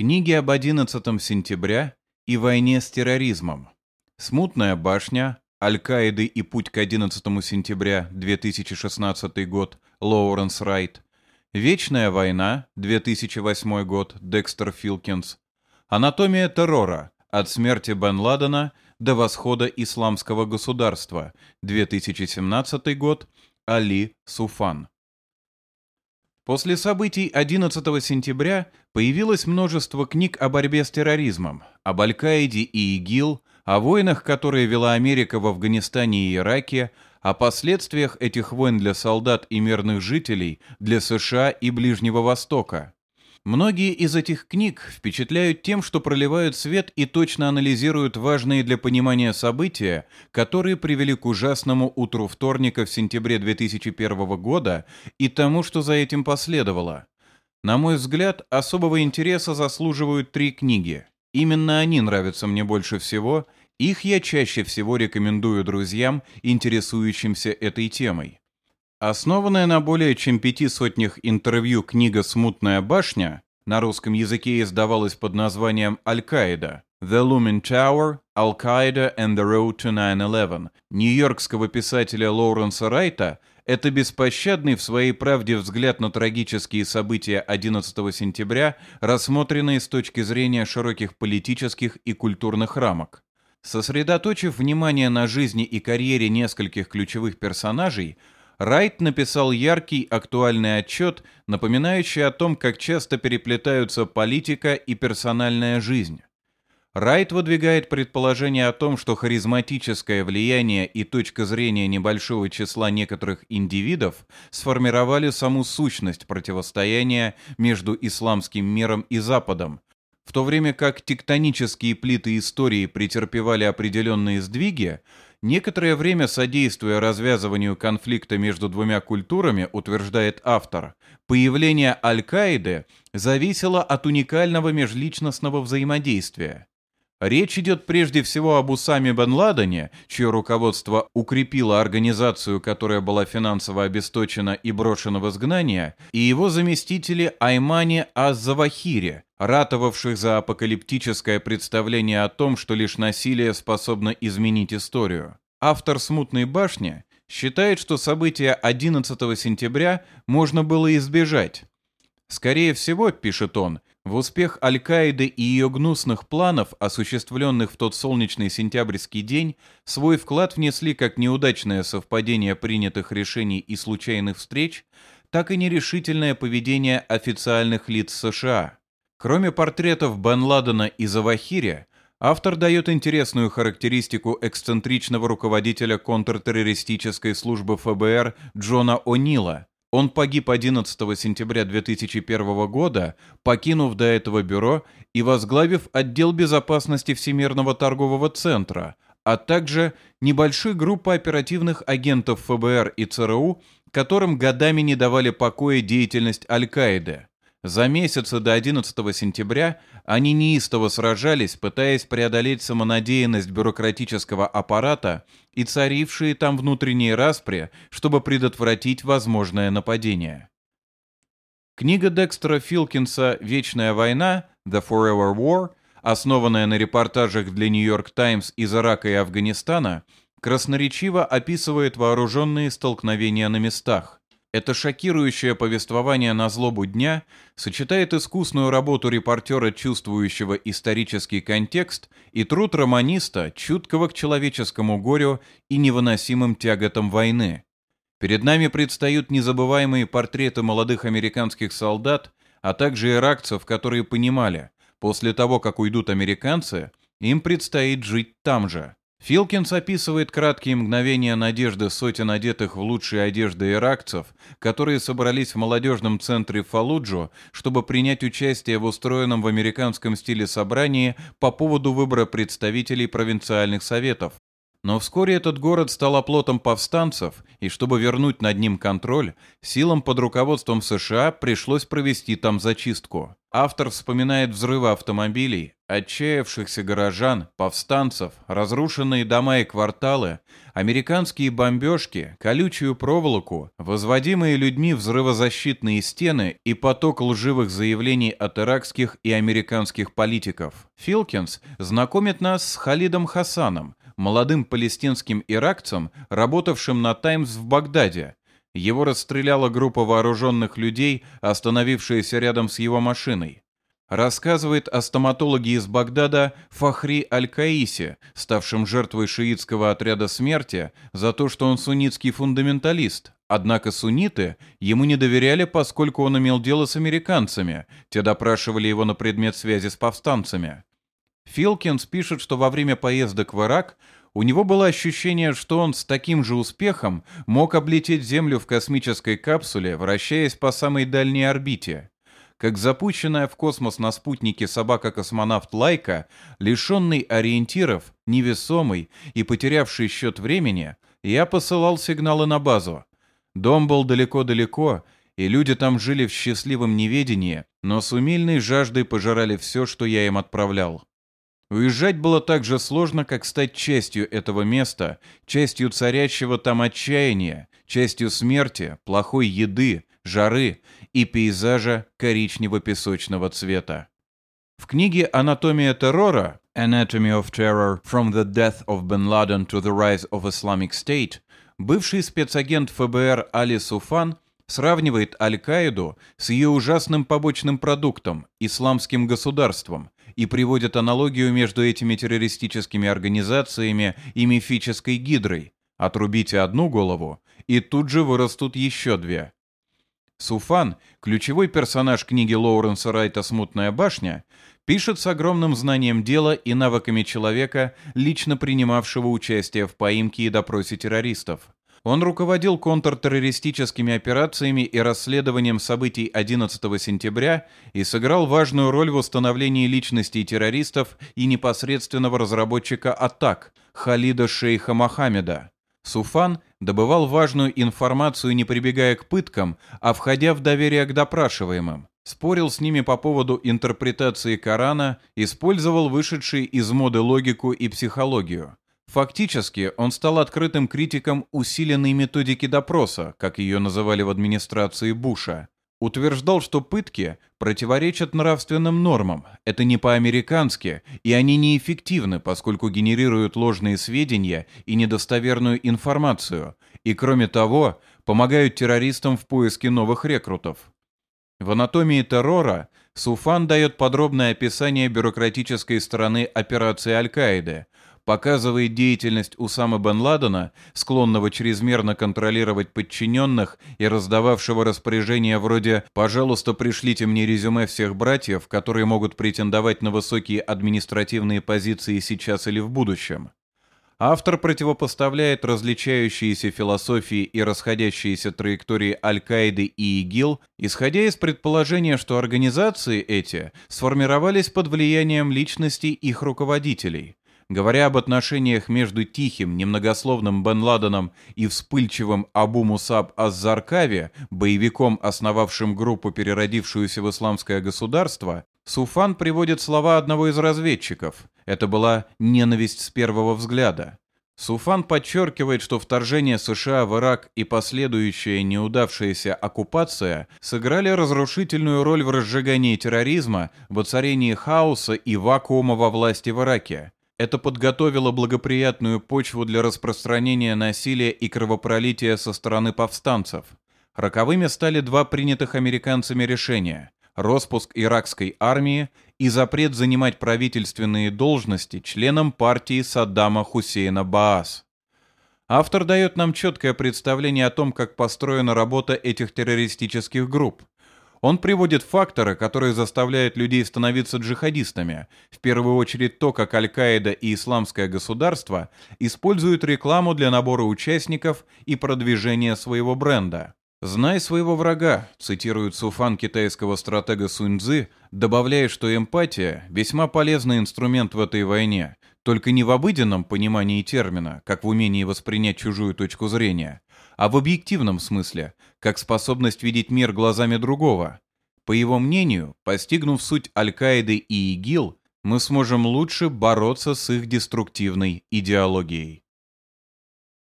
Книги об 11 сентября и войне с терроризмом. Смутная башня, Аль-Каиды и путь к 11 сентября 2016 год, Лоуренс Райт. Вечная война, 2008 год, Декстер Филкинс. Анатомия террора, от смерти Бен Ладена до восхода исламского государства, 2017 год, Али Суфан. После событий 11 сентября появилось множество книг о борьбе с терроризмом, об Аль-Каиде и ИГИЛ, о войнах, которые вела Америка в Афганистане и Ираке, о последствиях этих войн для солдат и мирных жителей, для США и Ближнего Востока. Многие из этих книг впечатляют тем, что проливают свет и точно анализируют важные для понимания события, которые привели к ужасному утру вторника в сентябре 2001 года и тому, что за этим последовало. На мой взгляд, особого интереса заслуживают три книги. Именно они нравятся мне больше всего, их я чаще всего рекомендую друзьям, интересующимся этой темой. Основанная на более чем пяти сотнях интервью книга «Смутная башня» на русском языке издавалась под названием «Аль-Каида» «The Looming Tower, Al-Qaeda and the Road to 9-11» нью-йоркского писателя Лоуренса Райта это беспощадный в своей правде взгляд на трагические события 11 сентября, рассмотренные с точки зрения широких политических и культурных рамок. Сосредоточив внимание на жизни и карьере нескольких ключевых персонажей, Райт написал яркий, актуальный отчет, напоминающий о том, как часто переплетаются политика и персональная жизнь. Райт выдвигает предположение о том, что харизматическое влияние и точка зрения небольшого числа некоторых индивидов сформировали саму сущность противостояния между исламским миром и Западом, в то время как тектонические плиты истории претерпевали определенные сдвиги, некоторое время содействуя развязыванию конфликта между двумя культурами, утверждает автор, появление Аль-Каиды зависело от уникального межличностного взаимодействия. Речь идет прежде всего об Усаме бен Ладене, чье руководство укрепило организацию, которая была финансово обесточена и брошена в изгнание, и его заместителе Аймане Аз-Завахире, ратовавших за апокалиптическое представление о том, что лишь насилие способно изменить историю. Автор «Смутной башни» считает, что события 11 сентября можно было избежать. Скорее всего, пишет он, в успех Аль-Каиды и ее гнусных планов, осуществленных в тот солнечный сентябрьский день, свой вклад внесли как неудачное совпадение принятых решений и случайных встреч, так и нерешительное поведение официальных лиц США. Кроме портретов Бен Ладена и Завахиря, автор дает интересную характеристику эксцентричного руководителя контртеррористической службы ФБР Джона О'Нила – он погиб 11 сентября 2001 года, покинув до этого бюро и возглавив отдел безопасности Всемирного торгового центра, а также небольшой группа оперативных агентов ФБР и ЦРУ, которым годами не давали покоя деятельность Аль-Каиды. За месяцы до 11 сентября они неистово сражались, пытаясь преодолеть самонадеянность бюрократического аппарата и царившие там внутренние распри, чтобы предотвратить возможное нападение. Книга Декстера Филкинса «Вечная война» «The Forever War», основанная на репортажах для York Times из Ирака и Афганистана, красноречиво описывает вооруженные столкновения на местах. Это шокирующее повествование на злобу дня сочетает искусную работу репортера, чувствующего исторический контекст, и труд романиста, чуткого к человеческому горю и невыносимым тяготам войны. Перед нами предстают незабываемые портреты молодых американских солдат, а также иракцев, которые понимали, после того, как уйдут американцы, им предстоит жить там же – Филкинс описывает краткие мгновения надежды сотен одетых в лучшие одежды иракцев, которые собрались в молодежном центре Фалуджо, чтобы принять участие в устроенном в американском стиле собрании по поводу выбора представителей провинциальных советов. Но вскоре этот город стал оплотом повстанцев, и чтобы вернуть над ним контроль, силам под руководством США пришлось провести там зачистку. Автор вспоминает взрывы автомобилей, отчаявшихся горожан, повстанцев, разрушенные дома и кварталы, американские бомбежки, колючую проволоку, возводимые людьми взрывозащитные стены и поток лживых заявлений от иракских и американских политиков. Филкинс знакомит нас с Халидом Хасаном, молодым палестинским иракцем, работавшим на «Таймс» в Багдаде. Его расстреляла группа вооруженных людей, остановившаяся рядом с его машиной. Рассказывает о стоматологе из Багдада Фахри Аль-Каисе, ставшем жертвой шиитского отряда смерти за то, что он суннитский фундаменталист. Однако сунниты ему не доверяли, поскольку он имел дело с американцами, те допрашивали его на предмет связи с повстанцами. Филкинс пишет, что во время поездок в Ирак у него было ощущение, что он с таким же успехом мог облететь Землю в космической капсуле, вращаясь по самой дальней орбите. Как запущенная в космос на спутнике собака-космонавт Лайка, лишенный ориентиров, невесомый и потерявший счет времени, я посылал сигналы на базу. Дом был далеко-далеко, и люди там жили в счастливом неведении, но с умильной жаждой пожирали все, что я им отправлял. Уезжать было так же сложно, как стать частью этого места, частью царящего там отчаяния, частью смерти, плохой еды, жары и пейзажа коричнево-песочного цвета. В книге «Анатомия террора» Anatomy of Terror From the Death of Bin Laden to the Rise of Islamic State бывший спецагент ФБР Али Суфан сравнивает Аль-Каиду с ее ужасным побочным продуктом – исламским государством, и приводит аналогию между этими террористическими организациями и мифической гидрой. Отрубите одну голову, и тут же вырастут еще две. Суфан, ключевой персонаж книги Лоуренса Райта «Смутная башня», пишет с огромным знанием дела и навыками человека, лично принимавшего участие в поимке и допросе террористов. Он руководил контртеррористическими операциями и расследованием событий 11 сентября и сыграл важную роль в установлении личностей террористов и непосредственного разработчика атак Халида Шейха Мохаммеда. Суфан добывал важную информацию, не прибегая к пыткам, а входя в доверие к допрашиваемым. Спорил с ними по поводу интерпретации Корана, использовал вышедшие из моды логику и психологию. Фактически, он стал открытым критиком усиленной методики допроса, как ее называли в администрации Буша. Утверждал, что пытки противоречат нравственным нормам, это не по-американски, и они неэффективны, поскольку генерируют ложные сведения и недостоверную информацию, и кроме того, помогают террористам в поиске новых рекрутов. В «Анатомии террора» Суфан дает подробное описание бюрократической стороны операции Аль-Каиды, показывает деятельность Усама бен Ладена, склонного чрезмерно контролировать подчиненных и раздававшего распоряжения вроде «пожалуйста, пришлите мне резюме всех братьев, которые могут претендовать на высокие административные позиции сейчас или в будущем». Автор противопоставляет различающиеся философии и расходящиеся траектории Аль-Каиды и ИГИЛ, исходя из предположения, что организации эти сформировались под влиянием личностей их руководителей. Говоря об отношениях между тихим, немногословным Бен Ладеном и вспыльчивым Абу Мусаб Аззаркави, боевиком, основавшим группу, переродившуюся в исламское государство, Суфан приводит слова одного из разведчиков. Это была ненависть с первого взгляда. Суфан подчеркивает, что вторжение США в Ирак и последующая неудавшаяся оккупация сыграли разрушительную роль в разжигании терроризма, воцарении хаоса и вакуума во власти в Ираке. Это подготовило благоприятную почву для распространения насилия и кровопролития со стороны повстанцев. Роковыми стали два принятых американцами решения – распуск иракской армии и запрет занимать правительственные должности членам партии Саддама Хусейна Баас. Автор дает нам четкое представление о том, как построена работа этих террористических групп – он приводит факторы, которые заставляют людей становиться джихадистами. В первую очередь то, как Аль-Каида и Исламское государство используют рекламу для набора участников и продвижения своего бренда. «Знай своего врага», цитирует Суфан китайского стратега Суньцзы, добавляя, что эмпатия – весьма полезный инструмент в этой войне, только не в обыденном понимании термина, как в умении воспринять чужую точку зрения, а в объективном смысле, как способность видеть мир глазами другого. По его мнению, постигнув суть Аль-Каиды и ИГИЛ, мы сможем лучше бороться с их деструктивной идеологией.